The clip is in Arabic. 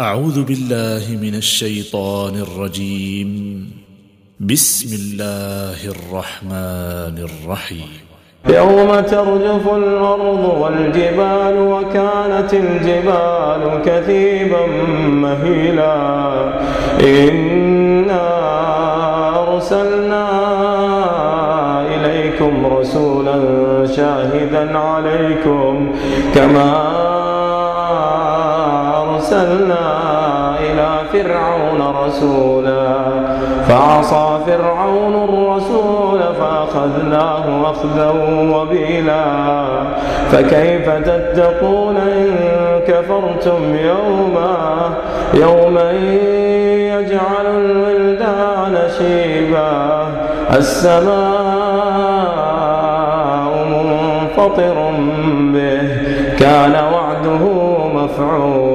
أعوذ بالله من الشيطان الرجيم. بسم الله الرحمن الرحيم. يوم ترجف الأرض والجبال وكانت الجبال كثيبا مهيلا. إنا أرسلنا إليكم رسولا شاهدا عليكم كما أرسلنا إلى فرعون رسولا فعصى فرعون الرسول فأخذناه أخذا وبيلا. فكيف تتقون إن كفرتم يوما؟ يوما يجعل الولدان شيبا. السماء منفطر به كان وعده مفعولا